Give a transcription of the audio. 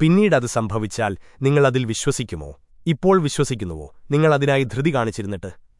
പിന്നീടത് സംഭവിച്ചാൽ നിങ്ങളതിൽ വിശ്വസിക്കുമോ? ഇപ്പോൾ വിശ്വസിക്കുന്നുവോ? നിങ്ങളതിനായി ധൃതി കാണിച്ചിരുന്നിട്ട്.